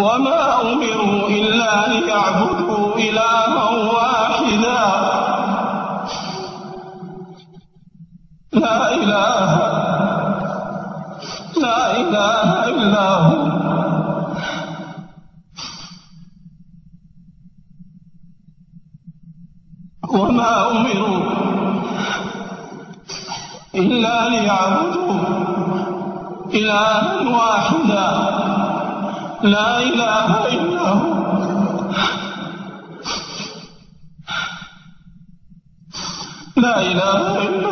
وما أمروا إلا ليعبدوا إلها واحدا. لا إله لا إله إلا هو. وما أمروا إلا ليعبدوا إلها واحدا. لا إله إلا هو. لا إله إلا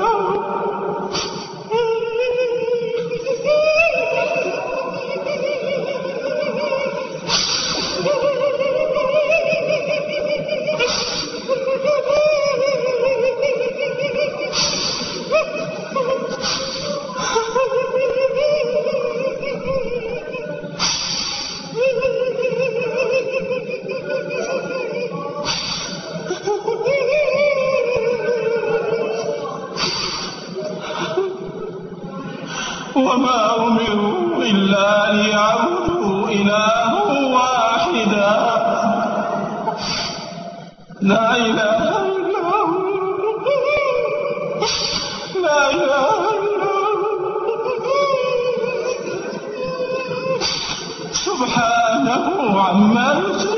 وما أمروا إلا ليعبدوا إلها واحدا. لا إله إلا هو. لا إله إلا هو. سبحانه عما يشركون.